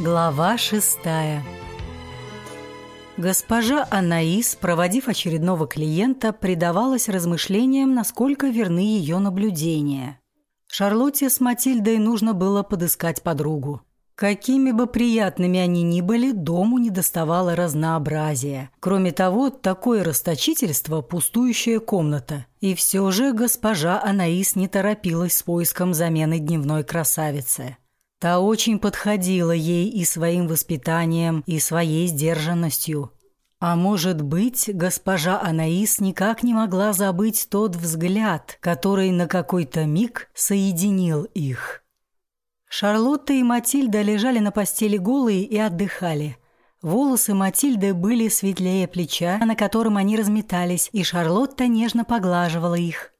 Глава шестая Госпожа Анаис, проводив очередного клиента, предавалась размышлениям, насколько верны ее наблюдения. Шарлотте с Матильдой нужно было подыскать подругу. Какими бы приятными они ни были, дому не доставало разнообразия. Кроме того, такое расточительство – пустующая комната. И все же госпожа Анаис не торопилась с поиском замены дневной красавицы. Та очень подходила ей и своим воспитанием, и своей сдержанностью. А может быть, госпожа Анаис никак не могла забыть тот взгляд, который на какой-то миг соединил их. Шарлотта и Матильда лежали на постели голые и отдыхали. Волосы Матильды были светлее плеча, на котором они разметались, и Шарлотта нежно поглаживала их.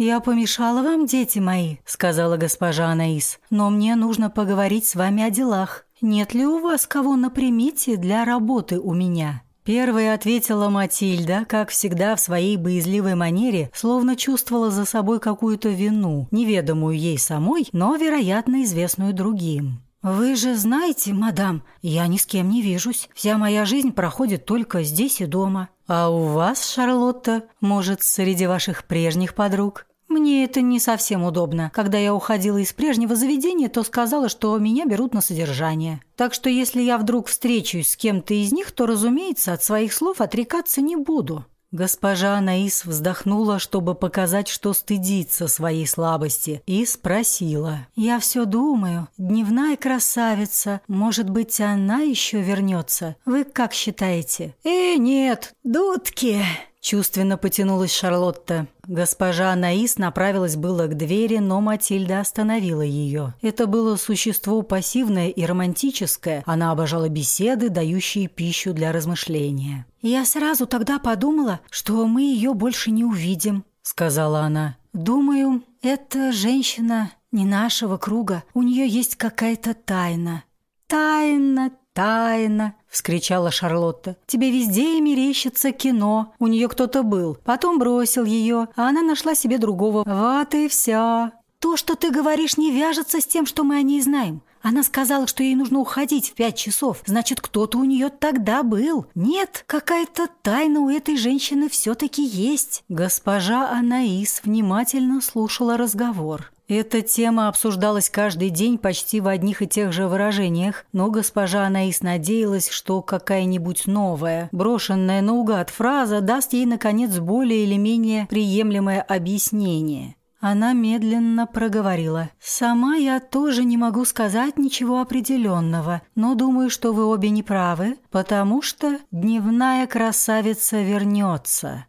«Я помешала вам, дети мои», — сказала госпожа Анаис, «но мне нужно поговорить с вами о делах. Нет ли у вас кого на примете для работы у меня?» Первая ответила Матильда, как всегда в своей боязливой манере, словно чувствовала за собой какую-то вину, неведомую ей самой, но, вероятно, известную другим. «Вы же знаете, мадам, я ни с кем не вижусь. Вся моя жизнь проходит только здесь и дома. А у вас, Шарлотта, может, среди ваших прежних подруг?» Мне это не совсем удобно. Когда я уходила из прежнего заведения, то сказала, что меня берут на содержание. Так что если я вдруг встречусь с кем-то из них, то, разумеется, от своих слов отрекаться не буду. Госпожа Анаис вздохнула, чтобы показать, что стыдится своей слабости, и спросила. «Я все думаю, дневная красавица, может быть, она еще вернется? Вы как считаете?» «Э, нет, дудки!» Чувственно потянулась Шарлотта. Госпожа Анаис направилась было к двери, но Матильда остановила ее. Это было существо пассивное и романтическое. Она обожала беседы, дающие пищу для размышления. «Я сразу тогда подумала, что мы ее больше не увидим», — сказала она. «Думаю, эта женщина не нашего круга. У нее есть какая-то тайна». «Тайна, тайна!» — вскричала Шарлотта. «Тебе везде мерещится кино. У нее кто-то был. Потом бросил ее, а она нашла себе другого. Вот и все. То, что ты говоришь, не вяжется с тем, что мы о ней знаем. Она сказала, что ей нужно уходить в пять часов. Значит, кто-то у нее тогда был. Нет, какая-то тайна у этой женщины все-таки есть». Госпожа Анаис внимательно слушала разговор. Эта тема обсуждалась каждый день почти в одних и тех же выражениях, но госпожа Анаис надеялась, что какая-нибудь новая, брошенная наугад фраза даст ей, наконец, более или менее приемлемое объяснение. Она медленно проговорила. «Сама я тоже не могу сказать ничего определенного, но думаю, что вы обе не правы, потому что дневная красавица вернется».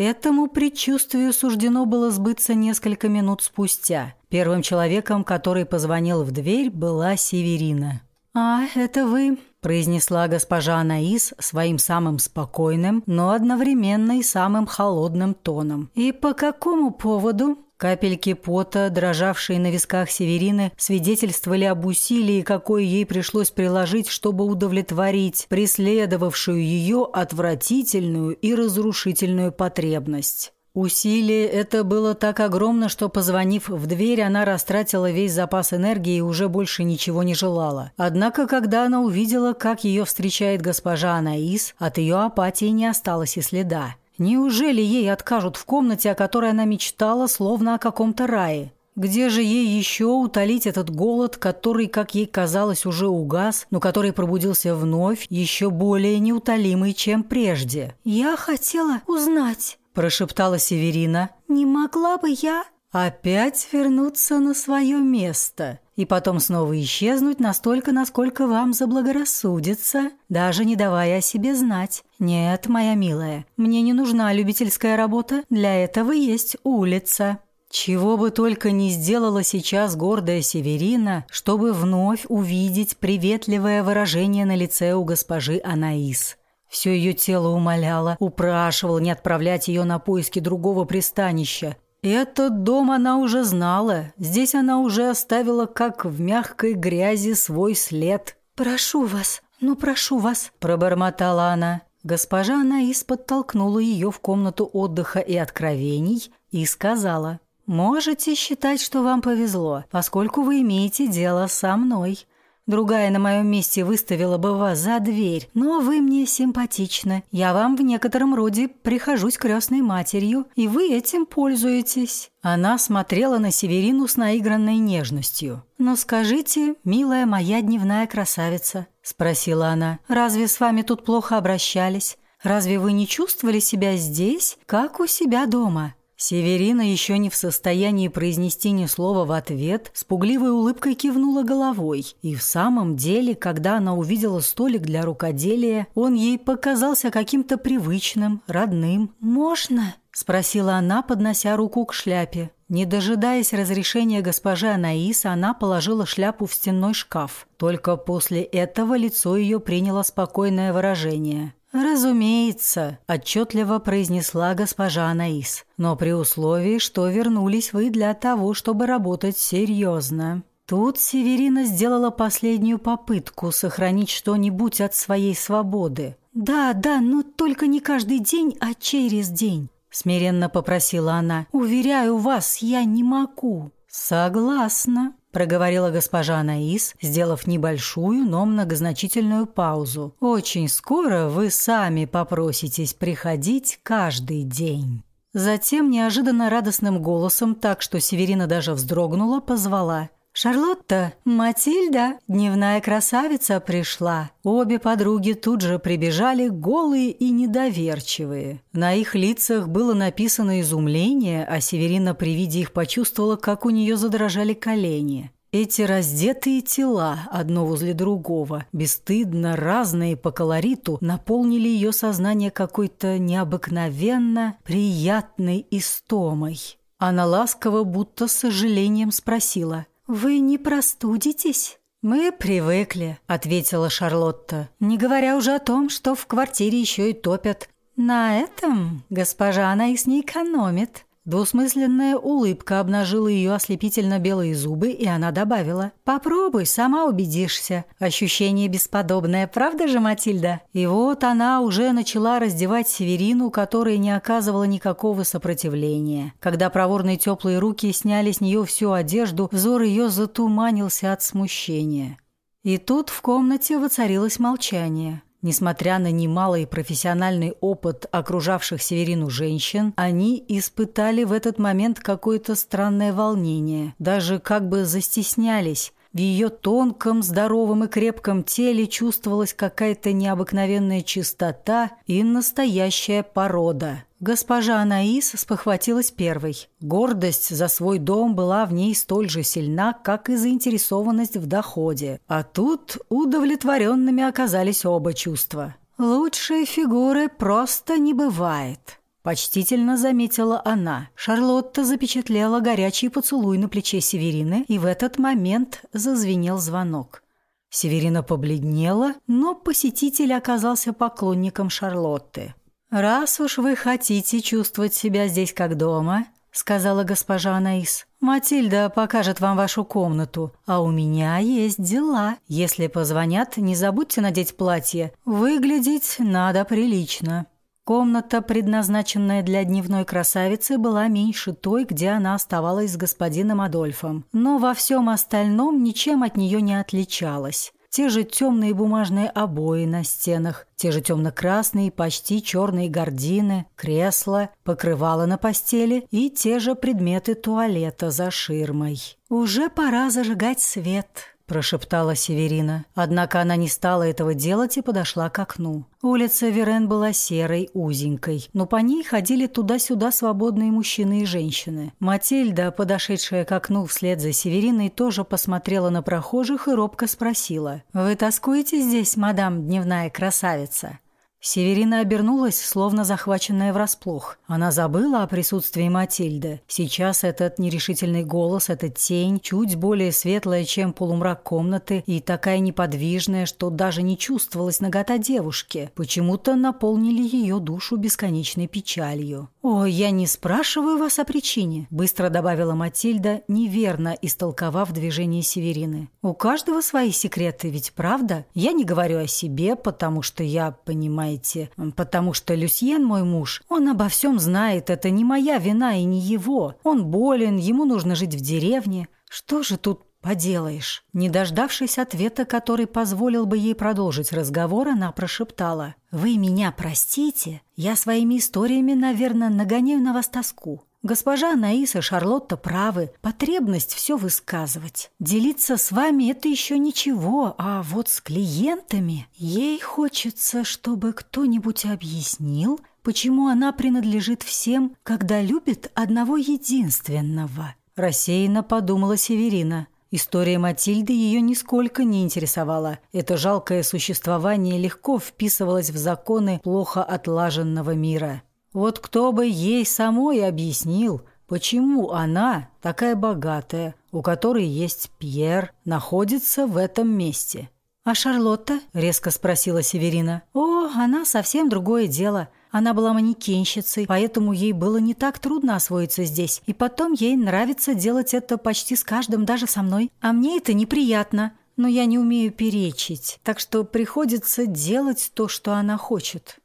Этому предчувствию суждено было сбыться несколько минут спустя. Первым человеком, который позвонил в дверь, была Северина. «А, это вы», – произнесла госпожа Анаис своим самым спокойным, но одновременно и самым холодным тоном. «И по какому поводу?» Капельки пота, дрожавшие на висках Северины, свидетельствовали об усилии, какое ей пришлось приложить, чтобы удовлетворить преследовавшую ее отвратительную и разрушительную потребность. Усилие это было так огромно, что, позвонив в дверь, она растратила весь запас энергии и уже больше ничего не желала. Однако, когда она увидела, как ее встречает госпожа Анаис, от ее апатии не осталось и следа. Неужели ей откажут в комнате, о которой она мечтала, словно о каком-то рае? Где же ей еще утолить этот голод, который, как ей казалось, уже угас, но который пробудился вновь, еще более неутолимый, чем прежде? «Я хотела узнать», – прошептала Северина. «Не могла бы я...» «Опять вернуться на свое место», и потом снова исчезнуть настолько, насколько вам заблагорассудится, даже не давая о себе знать. Нет, моя милая, мне не нужна любительская работа, для этого есть улица. Чего бы только не сделала сейчас гордая Северина, чтобы вновь увидеть приветливое выражение на лице у госпожи Анаис. Все ее тело умоляло, упрашивало не отправлять ее на поиски другого пристанища, этот дом она уже знала. Здесь она уже оставила, как в мягкой грязи, свой след. «Прошу вас, ну прошу вас», – пробормотала она. Госпожа Анаис подтолкнула ее в комнату отдыха и откровений и сказала. Можете считать, что вам повезло, поскольку вы имеете дело со мной. Другая на моем месте выставила бы вас за дверь, но вы мне симпатичны. Я вам в некотором роде прихожусь крестной матерью, и вы этим пользуетесь». Она смотрела на Северину с наигранной нежностью. «Но скажите, милая моя дневная красавица», – спросила она, – «разве с вами тут плохо обращались? Разве вы не чувствовали себя здесь, как у себя дома?» Северина, еще не в состоянии произнести ни слова в ответ, с пугливой улыбкой кивнула головой. И в самом деле, когда она увидела столик для рукоделия, он ей показался каким-то привычным, родным. «Можно?» – спросила она, поднося руку к шляпе. Не дожидаясь разрешения госпожи Анаис, она положила шляпу в стенной шкаф. Только после этого лицо ее приняло спокойное выражение. «Разумеется», – отчетливо произнесла госпожа Анаис, «но при условии, что вернулись вы для того, чтобы работать серьезно». Тут Северина сделала последнюю попытку сохранить что-нибудь от своей свободы. «Да, да, но только не каждый день, а через день», – смиренно попросила она. «Уверяю вас, я не могу». «Согласна», – проговорила госпожа Анаис, сделав небольшую, но многозначительную паузу. «Очень скоро вы сами попроситесь приходить каждый день». Затем неожиданно радостным голосом, так что Северина даже вздрогнула, позвала – «Шарлотта, Матильда, дневная красавица пришла». Обе подруги тут же прибежали, голые и недоверчивые. На их лицах было написано изумление, а Северина при виде их почувствовала, как у нее задрожали колени. Эти раздетые тела, одно возле другого, бесстыдно разные по колориту, наполнили ее сознание какой-то необыкновенно приятной истомой. Она ласково, будто с сожалением спросила – «Вы не простудитесь?» «Мы привыкли», — ответила Шарлотта, «не говоря уже о том, что в квартире еще и топят. На этом госпожа Анаис не экономит». Двусмысленная улыбка обнажила ее ослепительно белые зубы, и она добавила «Попробуй, сама убедишься. Ощущение бесподобное, правда же, Матильда?» И вот она уже начала раздевать Северину, которая не оказывала никакого сопротивления. Когда проворные теплые руки сняли с нее всю одежду, взор ее затуманился от смущения. И тут в комнате воцарилось молчание. Несмотря на немалый профессиональный опыт окружавших Северину женщин, они испытали в этот момент какое-то странное волнение, даже как бы застеснялись. В ее тонком, здоровом и крепком теле чувствовалась какая-то необыкновенная чистота и настоящая порода. Госпожа Анаис спохватилась первой. Гордость за свой дом была в ней столь же сильна, как и заинтересованность в доходе. А тут удовлетворенными оказались оба чувства. Лучшей фигуры просто не бывает. Почтительно заметила она. Шарлотта запечатлела горячий поцелуй на плече Северины, и в этот момент зазвенел звонок. Северина побледнела, но посетитель оказался поклонником Шарлотты. «Раз уж вы хотите чувствовать себя здесь как дома», — сказала госпожа Анаис, — «Матильда покажет вам вашу комнату, а у меня есть дела. Если позвонят, не забудьте надеть платье. Выглядеть надо прилично». Комната, предназначенная для дневной красавицы, была меньше той, где она оставалась с господином Адольфом, но во всем остальном ничем от нее не отличалась. Те же темные бумажные обои на стенах, те же темно-красные, почти черные гардины, кресла, покрывало на постели и те же предметы туалета за ширмой. «Уже пора зажигать свет», прошептала Северина. Однако она не стала этого делать и подошла к окну. Улица Верен была серой, узенькой, но по ней ходили туда-сюда свободные мужчины и женщины. Матильда, подошедшая к окну вслед за Севериной, тоже посмотрела на прохожих и робко спросила. «Вы тоскуете здесь, мадам дневная красавица?» Северина обернулась, словно захваченная врасплох. Она забыла о присутствии Матильды. Сейчас этот нерешительный голос, эта тень, чуть более светлая, чем полумрак комнаты, и такая неподвижная, что даже не чувствовалась нагота девушки, почему-то наполнили ее душу бесконечной печалью. «О, я не спрашиваю вас о причине», – быстро добавила Матильда, неверно истолковав движение Северины. «У каждого свои секреты, ведь правда? Я не говорю о себе, потому что я понимаю, знаете, потому что Люсьен, мой муж, он обо всем знает, это не моя вина и не его. Он болен, ему нужно жить в деревне. Что же тут поделаешь?» Не дождавшись ответа, который позволил бы ей продолжить разговор, она прошептала. «Вы меня простите? Я своими историями, наверное, нагоняю на вас тоску. Госпожа Наиса Шарлотта правы. Потребность все высказывать. Делиться с вами – это еще ничего, а вот с клиентами ей хочется, чтобы кто-нибудь объяснил, почему она принадлежит всем, когда любит одного единственного. Рассеянно подумала Северина. История Матильды ее нисколько не интересовала. Это жалкое существование легко вписывалось в законы плохо отлаженного мира. Вот кто бы ей самой объяснил, почему она, такая богатая, у которой есть Пьер, находится в этом месте. «А Шарлотта?» – резко спросила Северина. «О, она совсем другое дело. Она была манекенщицей, поэтому ей было не так трудно освоиться здесь. И потом ей нравится делать это почти с каждым, даже со мной. А мне это неприятно, но я не умею перечить, так что приходится делать то, что она хочет».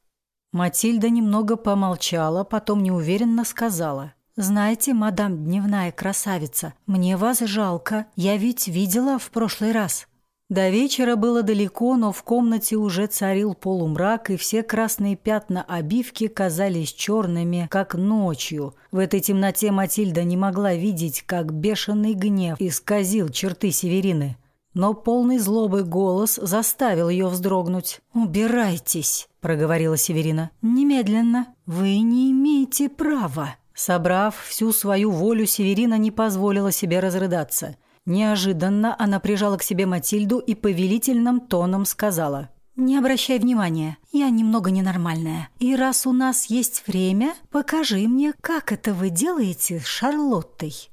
Матильда немного помолчала, потом неуверенно сказала. «Знаете, мадам дневная красавица, мне вас жалко. Я ведь видела в прошлый раз». До вечера было далеко, но в комнате уже царил полумрак, и все красные пятна обивки казались черными, как ночью. В этой темноте Матильда не могла видеть, как бешеный гнев исказил черты Северины но полный злобы голос заставил ее вздрогнуть. «Убирайтесь», — проговорила Северина. «Немедленно. Вы не имеете права». Собрав всю свою волю, Северина не позволила себе разрыдаться. Неожиданно она прижала к себе Матильду и повелительным тоном сказала. «Не обращай внимания, я немного ненормальная. И раз у нас есть время, покажи мне, как это вы делаете с Шарлоттой».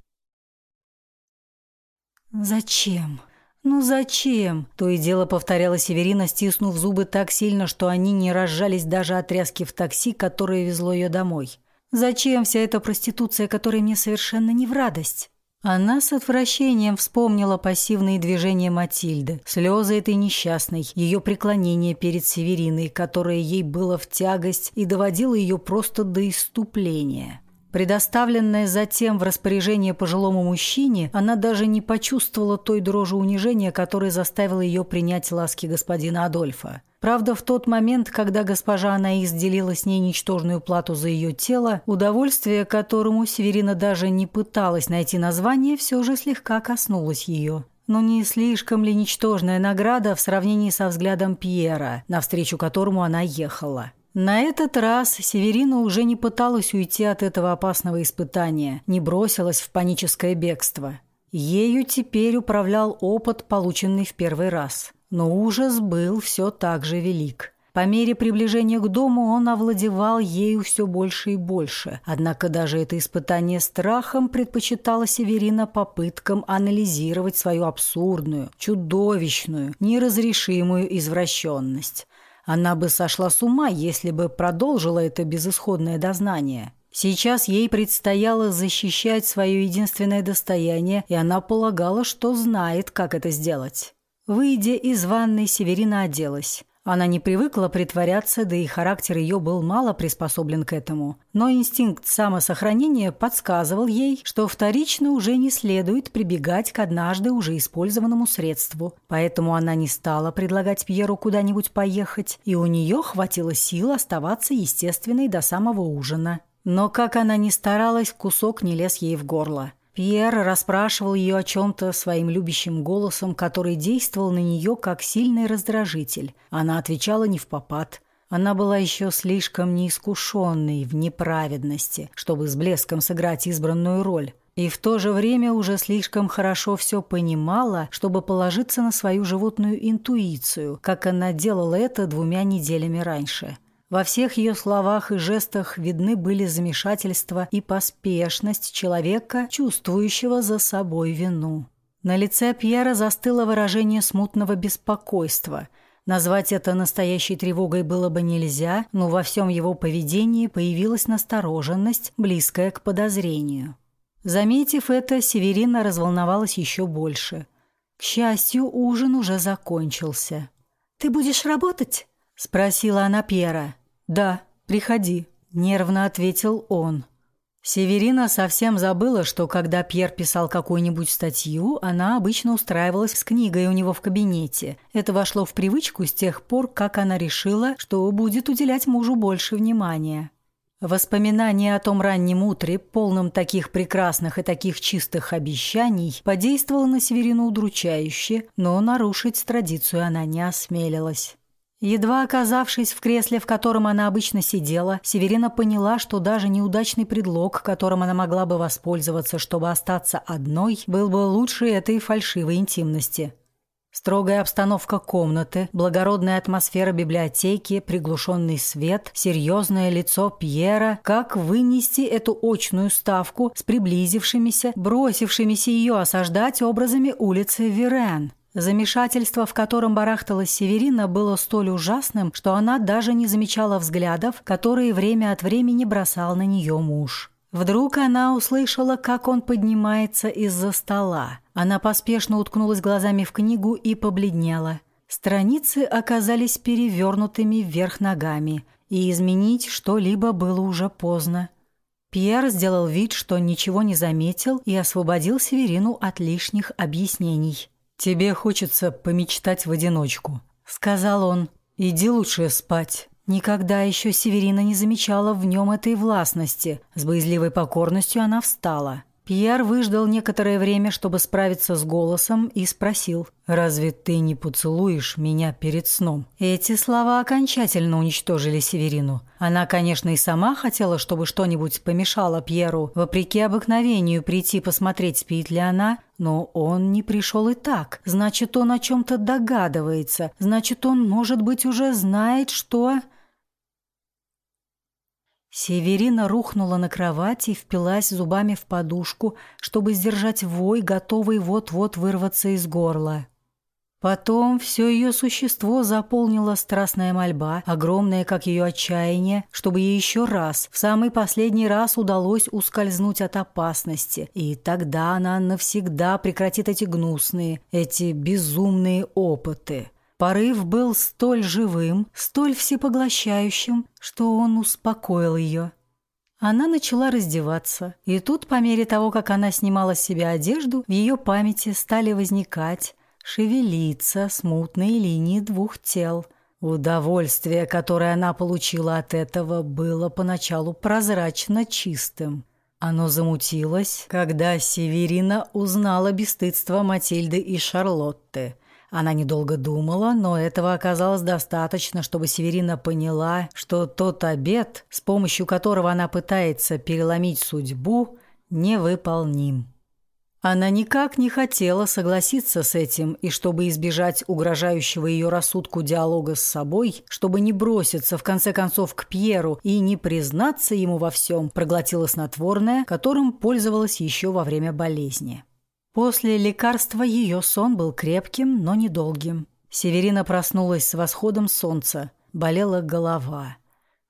«Зачем?» «Ну зачем?» – то и дело повторяла Северина, стиснув зубы так сильно, что они не разжались даже от в такси, которое везло ее домой. «Зачем вся эта проституция, которая мне совершенно не в радость?» Она с отвращением вспомнила пассивные движения Матильды, слезы этой несчастной, ее преклонение перед Севериной, которое ей было в тягость и доводило ее просто до иступления. Предоставленная затем в распоряжение пожилому мужчине, она даже не почувствовала той дрожи унижения, которая заставила ее принять ласки господина Адольфа. Правда, в тот момент, когда госпожа Анаис делила с ней ничтожную плату за ее тело, удовольствие, которому Северина даже не пыталась найти название, все же слегка коснулось ее. Но не слишком ли ничтожная награда в сравнении со взглядом Пьера, навстречу которому она ехала? На этот раз Северина уже не пыталась уйти от этого опасного испытания, не бросилась в паническое бегство. Ею теперь управлял опыт, полученный в первый раз. Но ужас был все так же велик. По мере приближения к дому он овладевал ею все больше и больше. Однако даже это испытание страхом предпочитала Северина попыткам анализировать свою абсурдную, чудовищную, неразрешимую извращенность. Она бы сошла с ума, если бы продолжила это безысходное дознание. Сейчас ей предстояло защищать свое единственное достояние, и она полагала, что знает, как это сделать. Выйдя из ванной, Северина оделась. Она не привыкла притворяться, да и характер ее был мало приспособлен к этому. Но инстинкт самосохранения подсказывал ей, что вторично уже не следует прибегать к однажды уже использованному средству. Поэтому она не стала предлагать Пьеру куда-нибудь поехать, и у нее хватило сил оставаться естественной до самого ужина. Но как она ни старалась, кусок не лез ей в горло. Пьер расспрашивал ее о чем-то своим любящим голосом, который действовал на нее как сильный раздражитель. Она отвечала не в попад. Она была еще слишком неискушенной в неправедности, чтобы с блеском сыграть избранную роль. И в то же время уже слишком хорошо все понимала, чтобы положиться на свою животную интуицию, как она делала это двумя неделями раньше. Во всех ее словах и жестах видны были замешательство и поспешность человека, чувствующего за собой вину. На лице Пьера застыло выражение смутного беспокойства. Назвать это настоящей тревогой было бы нельзя, но во всем его поведении появилась настороженность, близкая к подозрению. Заметив это, Северина разволновалась еще больше. К счастью, ужин уже закончился. «Ты будешь работать?» – спросила она Пьера. «Да, приходи», – нервно ответил он. Северина совсем забыла, что когда Пьер писал какую-нибудь статью, она обычно устраивалась с книгой у него в кабинете. Это вошло в привычку с тех пор, как она решила, что будет уделять мужу больше внимания. Воспоминание о том раннем утре, полном таких прекрасных и таких чистых обещаний, подействовало на Северину удручающе, но нарушить традицию она не осмелилась. Едва оказавшись в кресле, в котором она обычно сидела, Северина поняла, что даже неудачный предлог, которым она могла бы воспользоваться, чтобы остаться одной, был бы лучше этой фальшивой интимности. Строгая обстановка комнаты, благородная атмосфера библиотеки, приглушенный свет, серьезное лицо Пьера. Как вынести эту очную ставку с приблизившимися, бросившимися ее осаждать образами улицы Верен? Замешательство, в котором барахталась Северина, было столь ужасным, что она даже не замечала взглядов, которые время от времени бросал на нее муж. Вдруг она услышала, как он поднимается из-за стола. Она поспешно уткнулась глазами в книгу и побледнела. Страницы оказались перевернутыми вверх ногами, и изменить что-либо было уже поздно. Пьер сделал вид, что ничего не заметил, и освободил Северину от лишних объяснений. «Тебе хочется помечтать в одиночку», — сказал он. «Иди лучше спать». Никогда еще Северина не замечала в нем этой властности. С боязливой покорностью она встала. Пьер выждал некоторое время, чтобы справиться с голосом, и спросил, «Разве ты не поцелуешь меня перед сном?» Эти слова окончательно уничтожили Северину. Она, конечно, и сама хотела, чтобы что-нибудь помешало Пьеру, вопреки обыкновению прийти посмотреть, спит ли она, но он не пришел и так. Значит, он о чем-то догадывается. Значит, он, может быть, уже знает, что... Северина рухнула на кровать и впилась зубами в подушку, чтобы сдержать вой, готовый вот-вот вырваться из горла. Потом все ее существо заполнила страстная мольба, огромная, как ее отчаяние, чтобы ей еще раз, в самый последний раз удалось ускользнуть от опасности. И тогда она навсегда прекратит эти гнусные, эти безумные опыты. Порыв был столь живым, столь всепоглощающим, что он успокоил ее. Она начала раздеваться, и тут, по мере того, как она снимала с себя одежду, в ее памяти стали возникать, шевелиться смутные линии двух тел. Удовольствие, которое она получила от этого, было поначалу прозрачно чистым. Оно замутилось, когда Северина узнала бесстыдство Матильды и Шарлотты – она недолго думала, но этого оказалось достаточно, чтобы Северина поняла, что тот обет, с помощью которого она пытается переломить судьбу, невыполним. Она никак не хотела согласиться с этим, и чтобы избежать угрожающего ее рассудку диалога с собой, чтобы не броситься в конце концов к Пьеру и не признаться ему во всем, проглотила снотворное, которым пользовалась еще во время болезни. После лекарства ее сон был крепким, но недолгим. Северина проснулась с восходом солнца. Болела голова.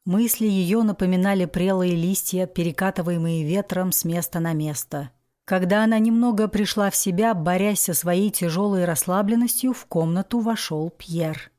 Мысли ее напоминали прелые листья, перекатываемые ветром с места на место. Когда она немного пришла в себя, борясь со своей тяжелой расслабленностью, в комнату вошел Пьер.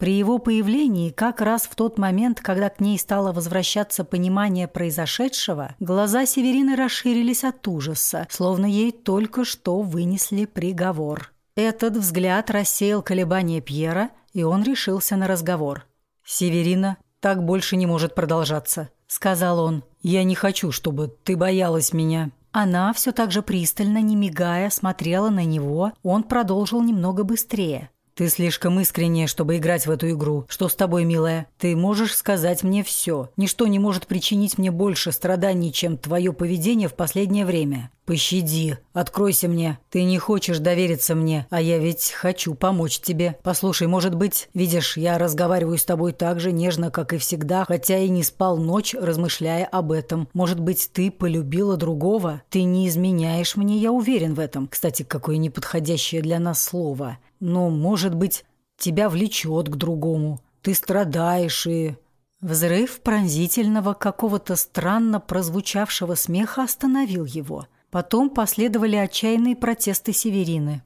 При его появлении, как раз в тот момент, когда к ней стало возвращаться понимание произошедшего, глаза Северины расширились от ужаса, словно ей только что вынесли приговор. Этот взгляд рассеял колебания Пьера, и он решился на разговор. «Северина, так больше не может продолжаться», — сказал он. «Я не хочу, чтобы ты боялась меня». Она все так же пристально, не мигая, смотрела на него. Он продолжил немного быстрее. «Ты слишком искренняя, чтобы играть в эту игру. Что с тобой, милая? Ты можешь сказать мне все. Ничто не может причинить мне больше страданий, чем твое поведение в последнее время. Пощади, откройся мне. Ты не хочешь довериться мне, а я ведь хочу помочь тебе. Послушай, может быть, видишь, я разговариваю с тобой так же нежно, как и всегда, хотя и не спал ночь, размышляя об этом. Может быть, ты полюбила другого? Ты не изменяешь мне, я уверен в этом. Кстати, какое неподходящее для нас слово. Но, может быть, тебя влечет к другому. Ты страдаешь и... Взрыв пронзительного какого-то странно прозвучавшего смеха остановил его – Потом последовали отчаянные протесты Северины.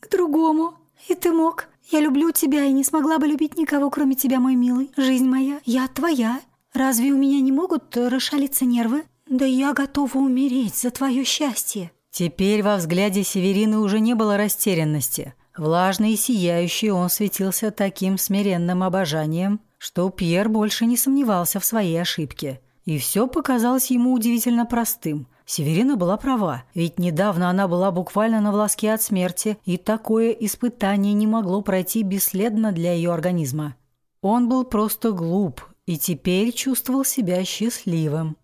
«К другому. И ты мог. Я люблю тебя и не смогла бы любить никого, кроме тебя, мой милый. Жизнь моя, я твоя. Разве у меня не могут расшалиться нервы? Да я готова умереть за твое счастье». Теперь во взгляде Северины уже не было растерянности. Влажный и сияющий он светился таким смиренным обожанием, что Пьер больше не сомневался в своей ошибке. И все показалось ему удивительно простым. Северина была права, ведь недавно она была буквально на волоске от смерти, и такое испытание не могло пройти бесследно для ее организма. Он был просто глуп и теперь чувствовал себя счастливым.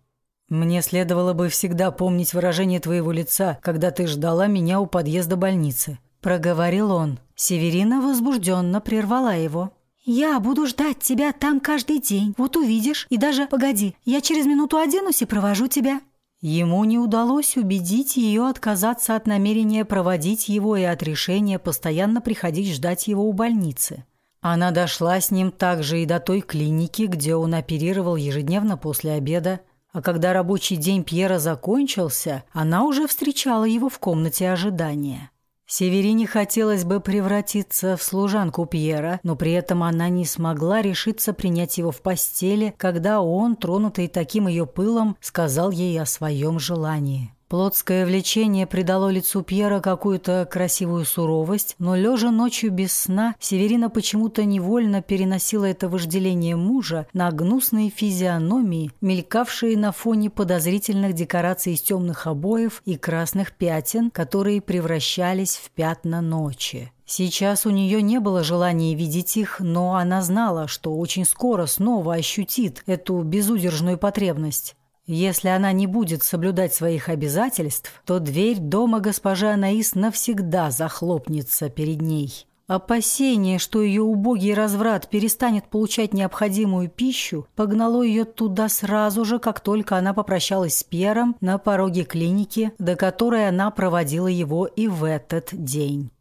«Мне следовало бы всегда помнить выражение твоего лица, когда ты ждала меня у подъезда больницы», – проговорил он. Северина возбужденно прервала его. «Я буду ждать тебя там каждый день. Вот увидишь. И даже, погоди, я через минуту оденусь и провожу тебя». Ему не удалось убедить ее отказаться от намерения проводить его и от решения постоянно приходить ждать его у больницы. Она дошла с ним также и до той клиники, где он оперировал ежедневно после обеда, а когда рабочий день Пьера закончился, она уже встречала его в комнате ожидания. Северине хотелось бы превратиться в служанку Пьера, но при этом она не смогла решиться принять его в постели, когда он, тронутый таким ее пылом, сказал ей о своем желании. Плотское влечение придало лицу Пьера какую-то красивую суровость, но лежа ночью без сна, Северина почему-то невольно переносила это вожделение мужа на гнусные физиономии, мелькавшие на фоне подозрительных декораций из темных обоев и красных пятен, которые превращались в пятна ночи. Сейчас у нее не было желания видеть их, но она знала, что очень скоро снова ощутит эту безудержную потребность. Если она не будет соблюдать своих обязательств, то дверь дома госпожи Анаис навсегда захлопнется перед ней. Опасение, что ее убогий разврат перестанет получать необходимую пищу, погнало ее туда сразу же, как только она попрощалась с Пьером на пороге клиники, до которой она проводила его и в этот день.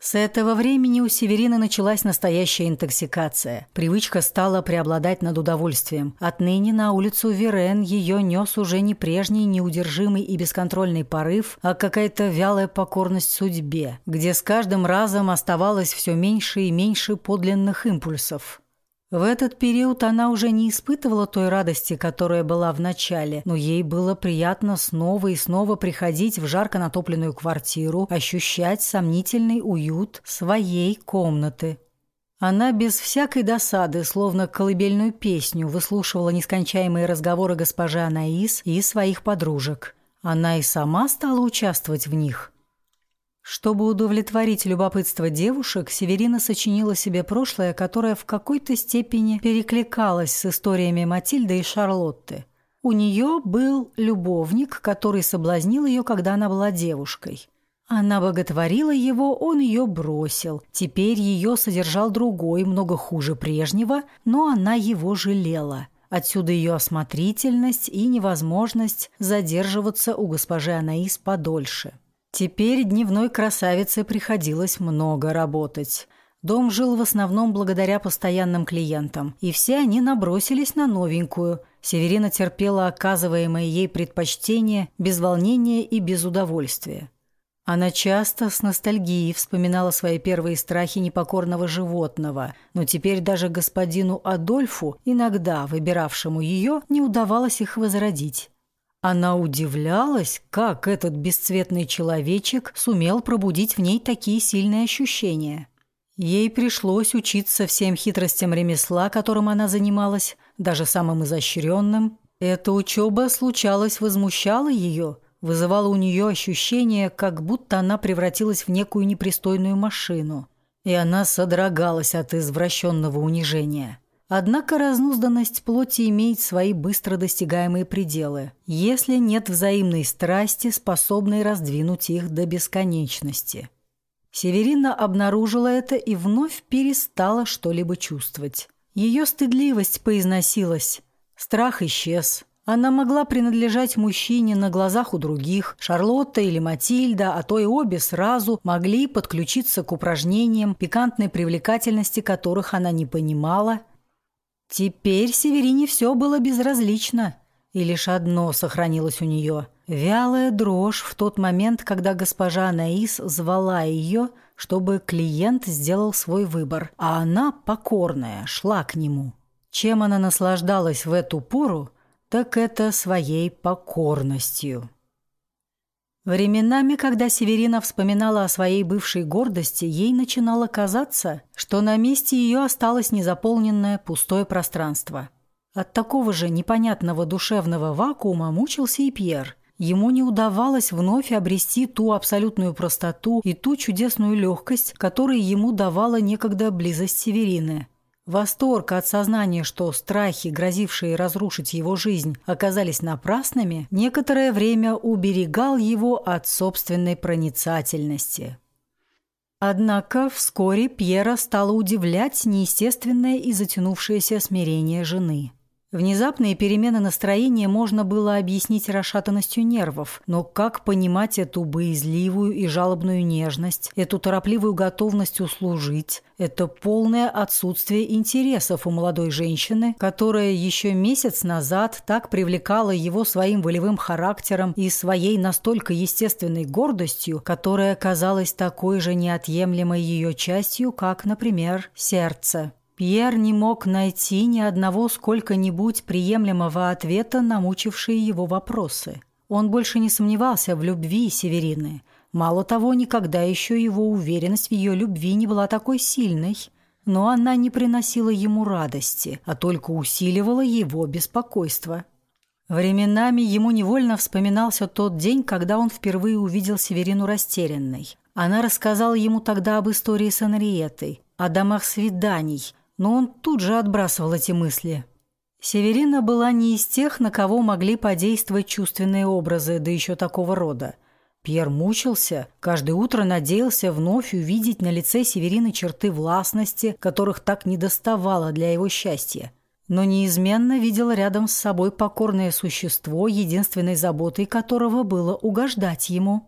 С этого времени у Северины началась настоящая интоксикация. Привычка стала преобладать над удовольствием. Отныне на улицу Верен ее нес уже не прежний неудержимый и бесконтрольный порыв, а какая-то вялая покорность судьбе, где с каждым разом оставалось все меньше и меньше подлинных импульсов. В этот период она уже не испытывала той радости, которая была в начале, но ей было приятно снова и снова приходить в жарко натопленную квартиру, ощущать сомнительный уют своей комнаты. Она без всякой досады, словно колыбельную песню, выслушивала нескончаемые разговоры госпожи Анаис и своих подружек. Она и сама стала участвовать в них – чтобы удовлетворить любопытство девушек, Северина сочинила себе прошлое, которое в какой-то степени перекликалось с историями Матильды и Шарлотты. У нее был любовник, который соблазнил ее, когда она была девушкой. Она боготворила его, он ее бросил. Теперь ее содержал другой, много хуже прежнего, но она его жалела. Отсюда ее осмотрительность и невозможность задерживаться у госпожи Анаис подольше. Теперь дневной красавице приходилось много работать. Дом жил в основном благодаря постоянным клиентам, и все они набросились на новенькую. Северина терпела оказываемое ей предпочтение без волнения и без удовольствия. Она часто с ностальгией вспоминала свои первые страхи непокорного животного, но теперь даже господину Адольфу, иногда выбиравшему ее, не удавалось их возродить. Она удивлялась, как этот бесцветный человечек сумел пробудить в ней такие сильные ощущения. Ей пришлось учиться всем хитростям ремесла, которым она занималась, даже самым изощренным. Эта учеба случалось возмущала ее, вызывала у нее ощущение, как будто она превратилась в некую непристойную машину. И она содрогалась от извращенного унижения. Однако разнузданность плоти имеет свои быстро достигаемые пределы, если нет взаимной страсти, способной раздвинуть их до бесконечности. Северина обнаружила это и вновь перестала что-либо чувствовать. Ее стыдливость поизносилась, страх исчез. Она могла принадлежать мужчине на глазах у других. Шарлотта или Матильда, а то и обе сразу, могли подключиться к упражнениям, пикантной привлекательности которых она не понимала Теперь Северине все было безразлично, и лишь одно сохранилось у нее – Вялая дрожь в тот момент, когда госпожа Наис звала ее, чтобы клиент сделал свой выбор, а она, покорная, шла к нему. Чем она наслаждалась в эту пору, так это своей покорностью. Временами, когда Северина вспоминала о своей бывшей гордости, ей начинало казаться, что на месте ее осталось незаполненное пустое пространство. От такого же непонятного душевного вакуума мучился и Пьер. Ему не удавалось вновь обрести ту абсолютную простоту и ту чудесную легкость, которые ему давала некогда близость Северины – Восторг от сознания, что страхи, грозившие разрушить его жизнь, оказались напрасными, некоторое время уберегал его от собственной проницательности. Однако вскоре Пьера стало удивлять неестественное и затянувшееся смирение жены – Внезапные перемены настроения можно было объяснить расшатанностью нервов, но как понимать эту боязливую и жалобную нежность, эту торопливую готовность услужить, это полное отсутствие интересов у молодой женщины, которая еще месяц назад так привлекала его своим волевым характером и своей настолько естественной гордостью, которая казалась такой же неотъемлемой ее частью, как, например, сердце. Пьер не мог найти ни одного сколько-нибудь приемлемого ответа на мучившие его вопросы. Он больше не сомневался в любви Северины. Мало того, никогда еще его уверенность в ее любви не была такой сильной. Но она не приносила ему радости, а только усиливала его беспокойство. Временами ему невольно вспоминался тот день, когда он впервые увидел Северину растерянной. Она рассказала ему тогда об истории с Анриетой, о домах свиданий, но он тут же отбрасывал эти мысли. Северина была не из тех, на кого могли подействовать чувственные образы, да еще такого рода. Пьер мучился, каждое утро надеялся вновь увидеть на лице Северины черты властности, которых так недоставало для его счастья. Но неизменно видел рядом с собой покорное существо, единственной заботой которого было угождать ему –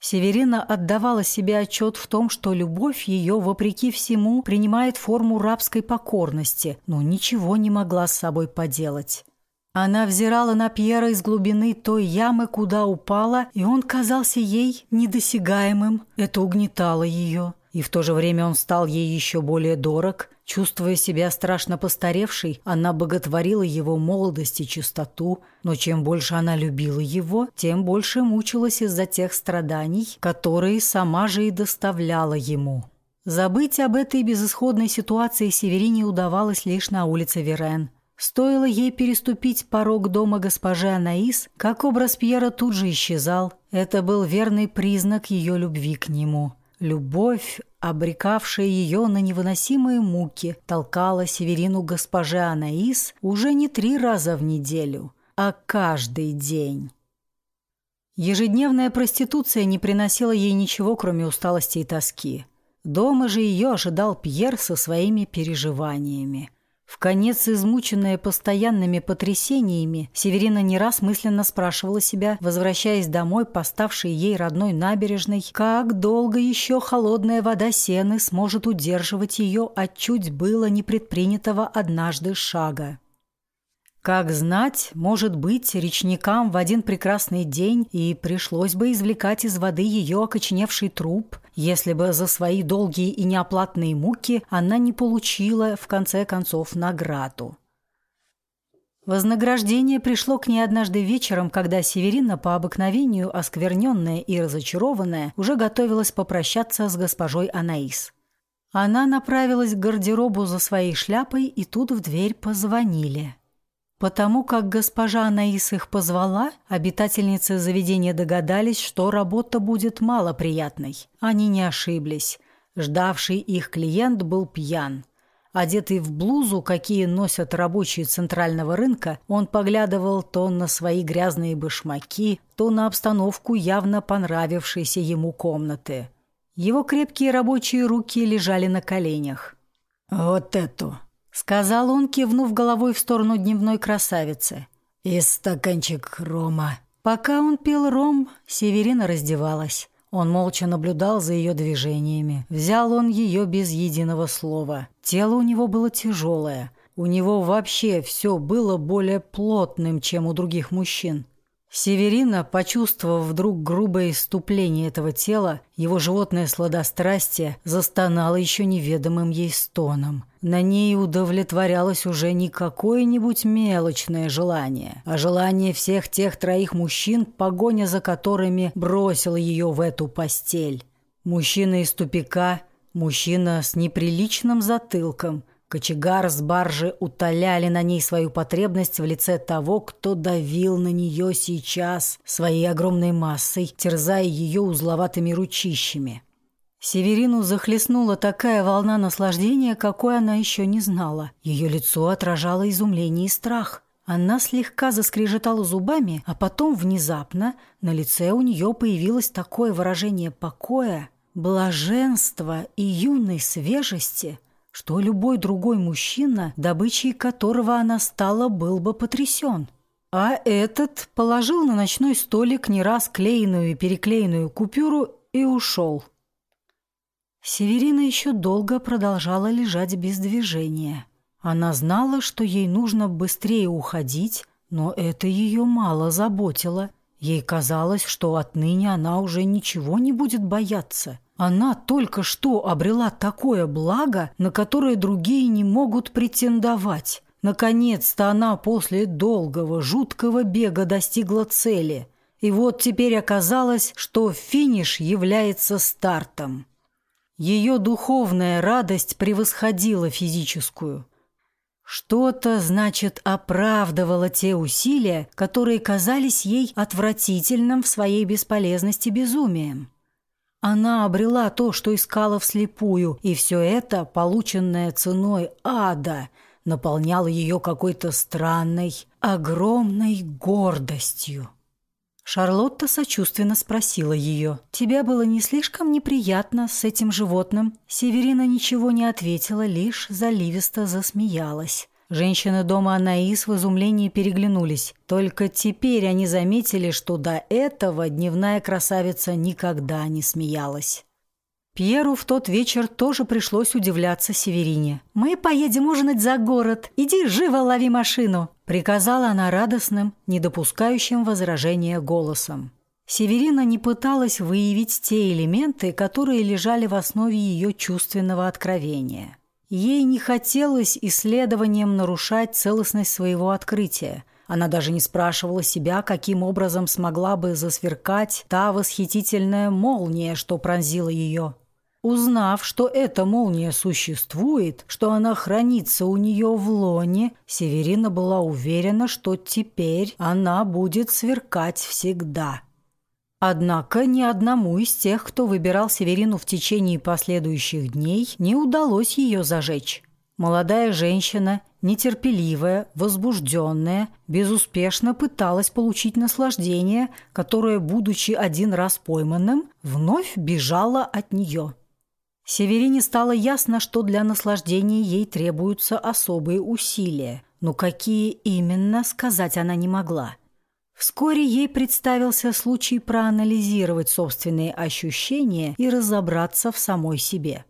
Северина отдавала себе отчет в том, что любовь ее, вопреки всему, принимает форму рабской покорности, но ничего не могла с собой поделать. Она взирала на Пьера из глубины той ямы, куда упала, и он казался ей недосягаемым. Это угнетало ее. И в то же время он стал ей еще более дорог. Чувствуя себя страшно постаревшей, она боготворила его молодость и чистоту, но чем больше она любила его, тем больше мучилась из-за тех страданий, которые сама же и доставляла ему. Забыть об этой безысходной ситуации Северине удавалось лишь на улице Верен. Стоило ей переступить порог дома госпожи Анаис, как образ Пьера тут же исчезал. Это был верный признак ее любви к нему. Любовь, обрекавшая ее на невыносимые муки, толкала Северину госпоже Анаис уже не три раза в неделю, а каждый день. Ежедневная проституция не приносила ей ничего, кроме усталости и тоски. Дома же ее ожидал Пьер со своими переживаниями – в конец измученная постоянными потрясениями, Северина не раз мысленно спрашивала себя, возвращаясь домой, поставшей ей родной набережной, как долго еще холодная вода сены сможет удерживать ее от чуть было не предпринятого однажды шага. Как знать, может быть, речникам в один прекрасный день и пришлось бы извлекать из воды ее окоченевший труп, если бы за свои долгие и неоплатные муки она не получила, в конце концов, награду. Вознаграждение пришло к ней однажды вечером, когда Северина, по обыкновению оскверненная и разочарованная, уже готовилась попрощаться с госпожой Анаис. Она направилась к гардеробу за своей шляпой, и тут в дверь позвонили. Потому как госпожа Анаис их позвала, обитательницы заведения догадались, что работа будет малоприятной. Они не ошиблись. Ждавший их клиент был пьян. Одетый в блузу, какие носят рабочие центрального рынка, он поглядывал то на свои грязные башмаки, то на обстановку явно понравившейся ему комнаты. Его крепкие рабочие руки лежали на коленях. «Вот эту!» Сказал он, кивнув головой в сторону дневной красавицы. «И стаканчик рома». Пока он пил ром, Северина раздевалась. Он молча наблюдал за ее движениями. Взял он ее без единого слова. Тело у него было тяжелое. У него вообще все было более плотным, чем у других мужчин. Северина, почувствовав вдруг грубое иступление этого тела, его животное сладострастие застонало еще неведомым ей стоном. На ней удовлетворялось уже не какое-нибудь мелочное желание, а желание всех тех троих мужчин, погоня за которыми бросила ее в эту постель. Мужчина из тупика, мужчина с неприличным затылком, Кочегар с баржи утоляли на ней свою потребность в лице того, кто давил на нее сейчас своей огромной массой, терзая ее узловатыми ручищами. Северину захлестнула такая волна наслаждения, какой она еще не знала. Ее лицо отражало изумление и страх. Она слегка заскрежетала зубами, а потом внезапно на лице у нее появилось такое выражение покоя, блаженства и юной свежести – что любой другой мужчина, добычей которого она стала, был бы потрясен. А этот положил на ночной столик не раз клеенную и переклеенную купюру и ушел. Северина еще долго продолжала лежать без движения. Она знала, что ей нужно быстрее уходить, но это ее мало заботило. Ей казалось, что отныне она уже ничего не будет бояться – она только что обрела такое благо, на которое другие не могут претендовать. Наконец-то она после долгого, жуткого бега достигла цели. И вот теперь оказалось, что финиш является стартом. Ее духовная радость превосходила физическую. Что-то, значит, оправдывало те усилия, которые казались ей отвратительным в своей бесполезности безумием. Она обрела то, что искала вслепую, и все это, полученное ценой ада, наполняло ее какой-то странной, огромной гордостью. Шарлотта сочувственно спросила ее. «Тебе было не слишком неприятно с этим животным?» Северина ничего не ответила, лишь заливисто засмеялась. Женщины дома Анаис в изумлении переглянулись. Только теперь они заметили, что до этого дневная красавица никогда не смеялась. Пьеру в тот вечер тоже пришлось удивляться Северине. «Мы поедем ужинать за город. Иди живо лови машину!» Приказала она радостным, не допускающим возражения голосом. Северина не пыталась выявить те элементы, которые лежали в основе ее чувственного откровения. Ей не хотелось исследованием нарушать целостность своего открытия. Она даже не спрашивала себя, каким образом смогла бы засверкать та восхитительная молния, что пронзила ее. Узнав, что эта молния существует, что она хранится у нее в лоне, Северина была уверена, что теперь она будет сверкать всегда. Однако ни одному из тех, кто выбирал Северину в течение последующих дней, не удалось ее зажечь. Молодая женщина, нетерпеливая, возбужденная, безуспешно пыталась получить наслаждение, которое, будучи один раз пойманным, вновь бежало от нее. Северине стало ясно, что для наслаждения ей требуются особые усилия, но какие именно, сказать она не могла – Вскоре ей представился случай проанализировать собственные ощущения и разобраться в самой себе.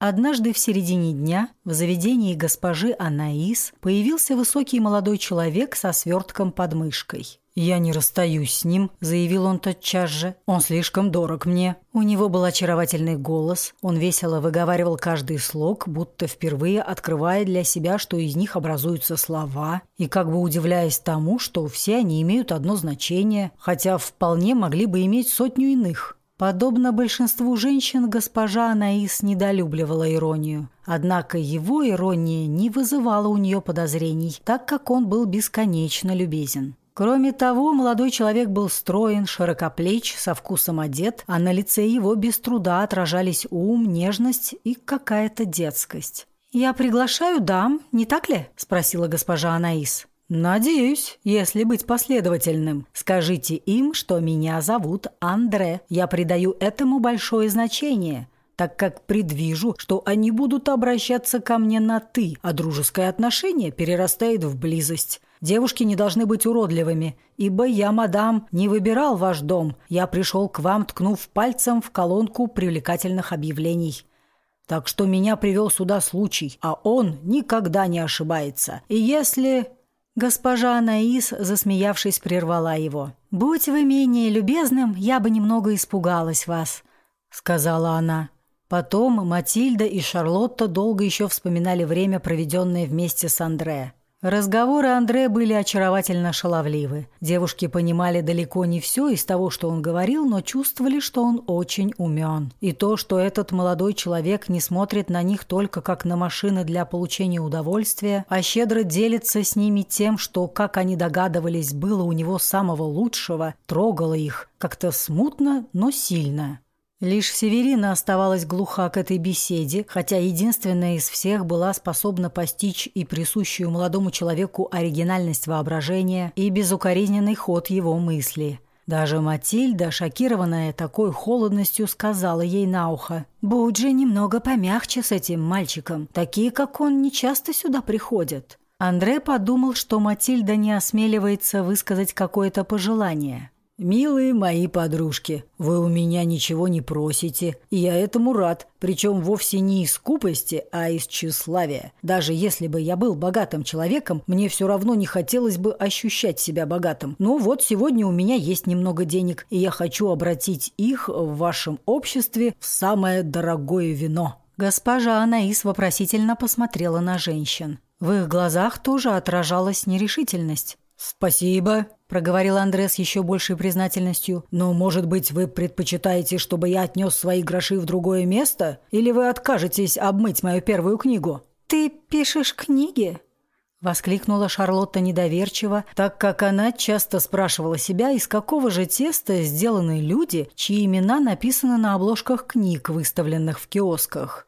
Однажды в середине дня в заведении госпожи Анаис появился высокий молодой человек со свертком под мышкой. «Я не расстаюсь с ним», – заявил он тотчас же. «Он слишком дорог мне». У него был очаровательный голос. Он весело выговаривал каждый слог, будто впервые открывая для себя, что из них образуются слова, и как бы удивляясь тому, что все они имеют одно значение, хотя вполне могли бы иметь сотню иных. Подобно большинству женщин, госпожа Анаис недолюбливала иронию. Однако его ирония не вызывала у нее подозрений, так как он был бесконечно любезен. Кроме того, молодой человек был строен, широкоплеч, со вкусом одет, а на лице его без труда отражались ум, нежность и какая-то детскость. «Я приглашаю дам, не так ли?» – спросила госпожа Анаис. «Надеюсь, если быть последовательным. Скажите им, что меня зовут Андре. Я придаю этому большое значение, так как предвижу, что они будут обращаться ко мне на «ты», а дружеское отношение перерастает в близость». Девушки не должны быть уродливыми, ибо я, мадам, не выбирал ваш дом. Я пришел к вам, ткнув пальцем в колонку привлекательных объявлений. Так что меня привел сюда случай, а он никогда не ошибается. И если... Госпожа Анаис, засмеявшись, прервала его. «Будь вы менее любезным, я бы немного испугалась вас», — сказала она. Потом Матильда и Шарлотта долго еще вспоминали время, проведенное вместе с Андре. Разговоры Андре были очаровательно шаловливы. Девушки понимали далеко не все из того, что он говорил, но чувствовали, что он очень умен. И то, что этот молодой человек не смотрит на них только как на машины для получения удовольствия, а щедро делится с ними тем, что, как они догадывались, было у него самого лучшего, трогало их как-то смутно, но сильно. Лишь Северина оставалась глуха к этой беседе, хотя единственная из всех была способна постичь и присущую молодому человеку оригинальность воображения и безукоризненный ход его мысли. Даже Матильда, шокированная такой холодностью, сказала ей на ухо, «Будь же немного помягче с этим мальчиком. Такие, как он, не часто сюда приходят». Андре подумал, что Матильда не осмеливается высказать какое-то пожелание. «Милые мои подружки, вы у меня ничего не просите, и я этому рад, причем вовсе не из скупости, а из тщеславия. Даже если бы я был богатым человеком, мне все равно не хотелось бы ощущать себя богатым. Но вот сегодня у меня есть немного денег, и я хочу обратить их в вашем обществе в самое дорогое вино». Госпожа Анаис вопросительно посмотрела на женщин. В их глазах тоже отражалась нерешительность. «Спасибо», – проговорил Андре с еще большей признательностью. «Но, может быть, вы предпочитаете, чтобы я отнес свои гроши в другое место? Или вы откажетесь обмыть мою первую книгу?» «Ты пишешь книги?» – воскликнула Шарлотта недоверчиво, так как она часто спрашивала себя, из какого же теста сделаны люди, чьи имена написаны на обложках книг, выставленных в киосках.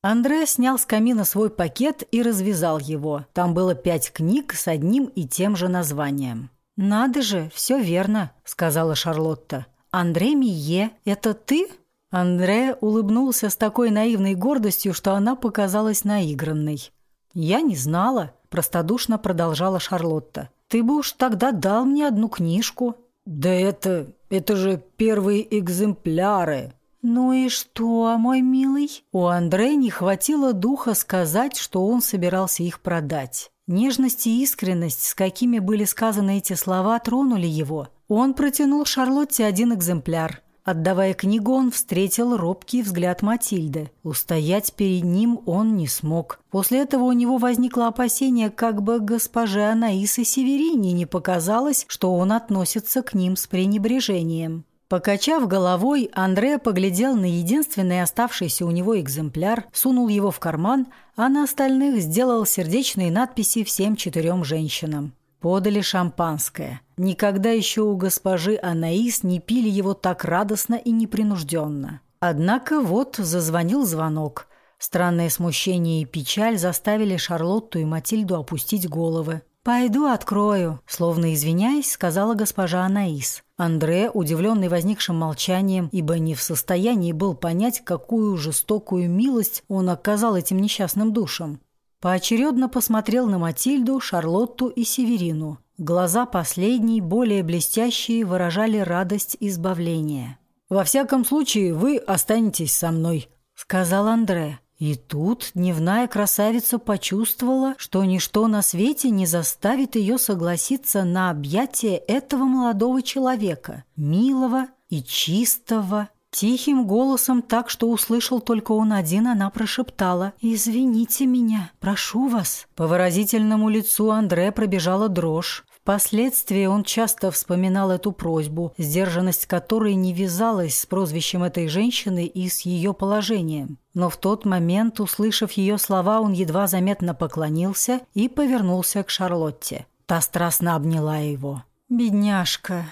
Андре снял с камина свой пакет и развязал его. Там было пять книг с одним и тем же названием. «Надо же, все верно», — сказала Шарлотта. «Андре Мие, это ты?» Андре улыбнулся с такой наивной гордостью, что она показалась наигранной. «Я не знала», – простодушно продолжала Шарлотта. «Ты бы уж тогда дал мне одну книжку». «Да это... это же первые экземпляры», «Ну и что, мой милый?» У Андре не хватило духа сказать, что он собирался их продать. Нежность и искренность, с какими были сказаны эти слова, тронули его. Он протянул Шарлотте один экземпляр. Отдавая книгу, он встретил робкий взгляд Матильды. Устоять перед ним он не смог. После этого у него возникло опасение, как бы госпоже Анаисы Северини не показалось, что он относится к ним с пренебрежением. Покачав головой, Андре поглядел на единственный оставшийся у него экземпляр, сунул его в карман, а на остальных сделал сердечные надписи всем четырем женщинам. Подали шампанское. Никогда еще у госпожи Анаис не пили его так радостно и непринужденно. Однако вот зазвонил звонок. Странное смущение и печаль заставили Шарлотту и Матильду опустить головы. «Пойду открою», — словно извиняясь, сказала госпожа Анаис. Андре, удивленный возникшим молчанием, ибо не в состоянии был понять, какую жестокую милость он оказал этим несчастным душам. Поочередно посмотрел на Матильду, Шарлотту и Северину. Глаза последней, более блестящие, выражали радость избавления. «Во всяком случае, вы останетесь со мной», — сказал Андре. И тут дневная красавица почувствовала, что ничто на свете не заставит ее согласиться на объятие этого молодого человека, милого и чистого. Тихим голосом, так что услышал только он один, она прошептала «Извините меня, прошу вас». По выразительному лицу Андре пробежала дрожь. Впоследствии он часто вспоминал эту просьбу, сдержанность которой не вязалась с прозвищем этой женщины и с ее положением. Но в тот момент, услышав ее слова, он едва заметно поклонился и повернулся к Шарлотте. Та страстно обняла его. «Бедняжка,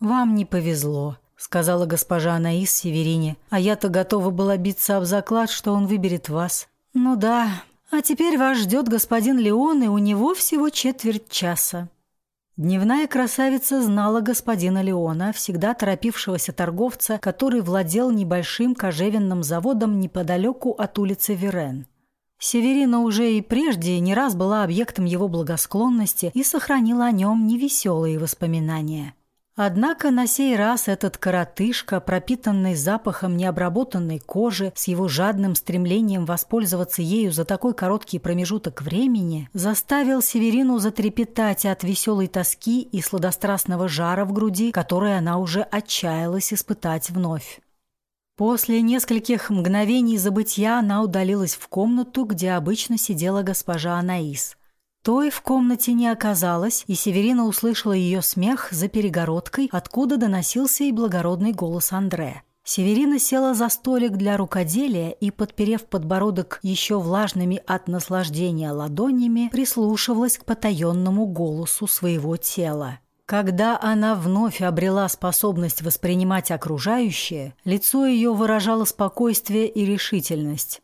вам не повезло», — сказала госпожа Анаис Северине. «А я-то готова была биться об заклад, что он выберет вас». «Ну да, а теперь вас ждет господин Леон, и у него всего четверть часа». Дневная красавица знала господина Леона, всегда торопившегося торговца, который владел небольшим кожевенным заводом неподалеку от улицы Верен. Северина уже и прежде не раз была объектом его благосклонности и сохранила о нем невеселые воспоминания. Однако на сей раз этот коротышка, пропитанный запахом необработанной кожи, с его жадным стремлением воспользоваться ею за такой короткий промежуток времени, заставил Северину затрепетать от веселой тоски и сладострастного жара в груди, который она уже отчаялась испытать вновь. После нескольких мгновений забытья она удалилась в комнату, где обычно сидела госпожа Анаис. Той в комнате не оказалось, и Северина услышала ее смех за перегородкой, откуда доносился и благородный голос Андре. Северина села за столик для рукоделия и, подперев подбородок еще влажными от наслаждения ладонями, прислушивалась к потаенному голосу своего тела. Когда она вновь обрела способность воспринимать окружающее, лицо ее выражало спокойствие и решительность.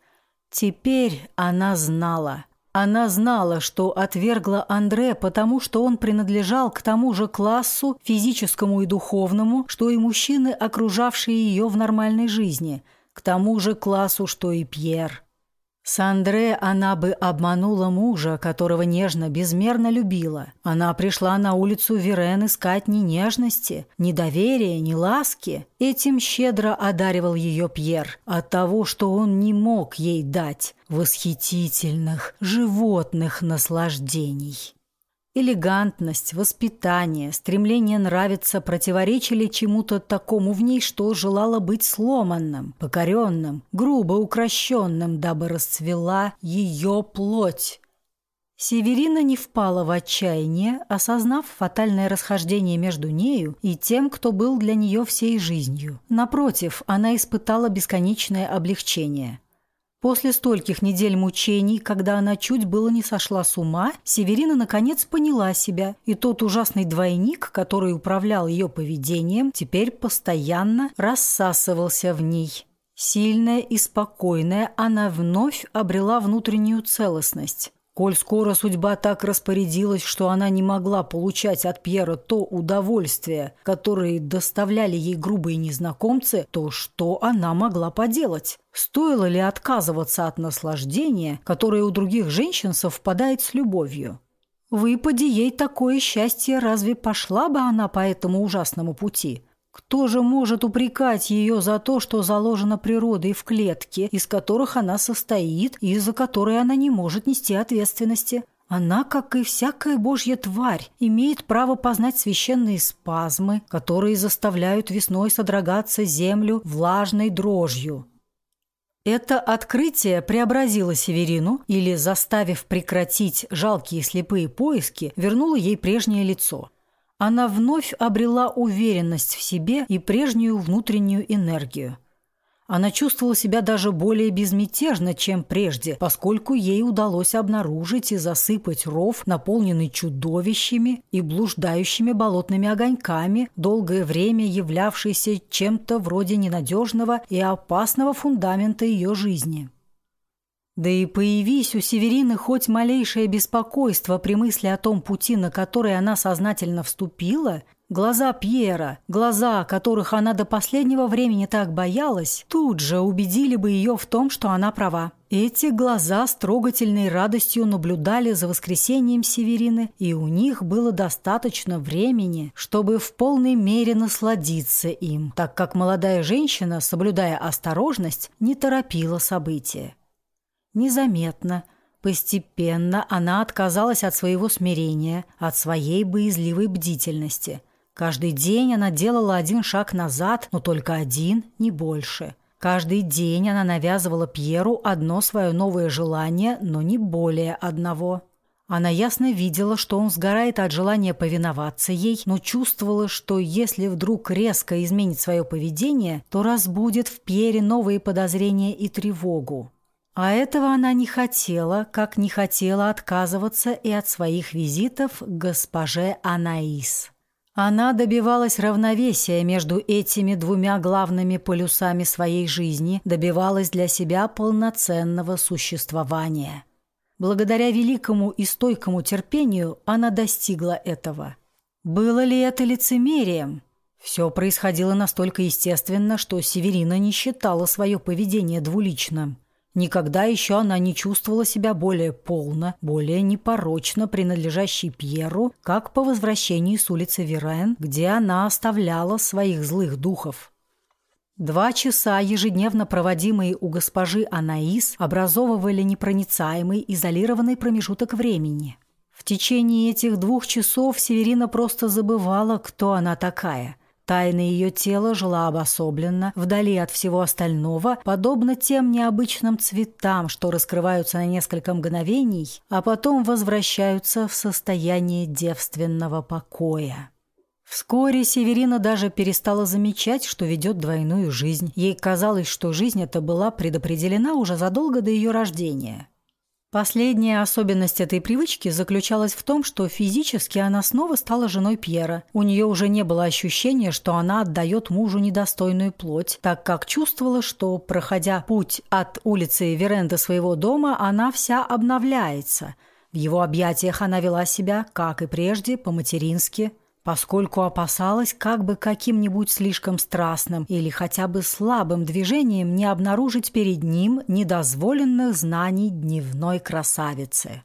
Теперь она знала – она знала, что отвергла Андре, потому что он принадлежал к тому же классу, физическому и духовному, что и мужчины, окружавшие ее в нормальной жизни, к тому же классу, что и Пьер. С Андре она бы обманула мужа, которого нежно, безмерно любила. Она пришла на улицу Верен искать ни нежности, ни доверия, ни ласки. Этим щедро одаривал ее Пьер от того, что он не мог ей дать восхитительных животных наслаждений. Элегантность, воспитание, стремление нравиться противоречили чему-то такому в ней, что желала быть сломанным, покоренным, грубо укращенным, дабы расцвела ее плоть. Северина не впала в отчаяние, осознав фатальное расхождение между нею и тем, кто был для нее всей жизнью. Напротив, она испытала бесконечное облегчение – После стольких недель мучений, когда она чуть было не сошла с ума, Северина наконец поняла себя, и тот ужасный двойник, который управлял ее поведением, теперь постоянно рассасывался в ней. Сильная и спокойная, она вновь обрела внутреннюю целостность. Коль скоро судьба так распорядилась, что она не могла получать от Пьера то удовольствие, которое доставляли ей грубые незнакомцы, то что она могла поделать? Стоило ли отказываться от наслаждения, которое у других женщин совпадает с любовью? Выпади ей такое счастье, разве пошла бы она по этому ужасному пути? Кто же может упрекать ее за то, что заложено природой в клетке, из которых она состоит и за которой она не может нести ответственности? Она, как и всякая божья тварь, имеет право познать священные спазмы, которые заставляют весной содрогаться землю влажной дрожью. Это открытие преобразило Северину или, заставив прекратить жалкие слепые поиски, вернуло ей прежнее лицо – она вновь обрела уверенность в себе и прежнюю внутреннюю энергию. Она чувствовала себя даже более безмятежно, чем прежде, поскольку ей удалось обнаружить и засыпать ров, наполненный чудовищами и блуждающими болотными огоньками, долгое время являвшийся чем-то вроде ненадежного и опасного фундамента ее жизни. Да и появись у Северины хоть малейшее беспокойство при мысли о том пути, на который она сознательно вступила, глаза Пьера, глаза, которых она до последнего времени так боялась, тут же убедили бы ее в том, что она права. Эти глаза с трогательной радостью наблюдали за воскресением Северины, и у них было достаточно времени, чтобы в полной мере насладиться им, так как молодая женщина, соблюдая осторожность, не торопила события. Незаметно, постепенно она отказалась от своего смирения, от своей боязливой бдительности. Каждый день она делала один шаг назад, но только один, не больше. Каждый день она навязывала Пьеру одно свое новое желание, но не более одного. Она ясно видела, что он сгорает от желания повиноваться ей, но чувствовала, что если вдруг резко изменит свое поведение, то разбудит в Пьере новые подозрения и тревогу. А этого она не хотела, как не хотела отказываться и от своих визитов к госпоже Анаис. Она добивалась равновесия между этими двумя главными полюсами своей жизни, добивалась для себя полноценного существования. Благодаря великому и стойкому терпению она достигла этого. Было ли это лицемерием? Все происходило настолько естественно, что Северина не считала свое поведение двуличным. Никогда еще она не чувствовала себя более полно, более непорочно принадлежащей Пьеру, как по возвращении с улицы Верен, где она оставляла своих злых духов. Два часа, ежедневно проводимые у госпожи Анаис, образовывали непроницаемый изолированный промежуток времени. В течение этих двух часов Северина просто забывала, кто она такая. Тайна ее тела жила обособленно, вдали от всего остального, подобно тем необычным цветам, что раскрываются на несколько мгновений, а потом возвращаются в состояние девственного покоя. Вскоре Северина даже перестала замечать, что ведет двойную жизнь. Ей казалось, что жизнь эта была предопределена уже задолго до ее рождения. Последняя особенность этой привычки заключалась в том, что физически она снова стала женой Пьера. У нее уже не было ощущения, что она отдает мужу недостойную плоть, так как чувствовала, что, проходя путь от улицы Верен до своего дома, она вся обновляется. В его объятиях она вела себя, как и прежде, по-матерински – поскольку опасалась как бы каким-нибудь слишком страстным или хотя бы слабым движением не обнаружить перед ним недозволенных знаний дневной красавицы.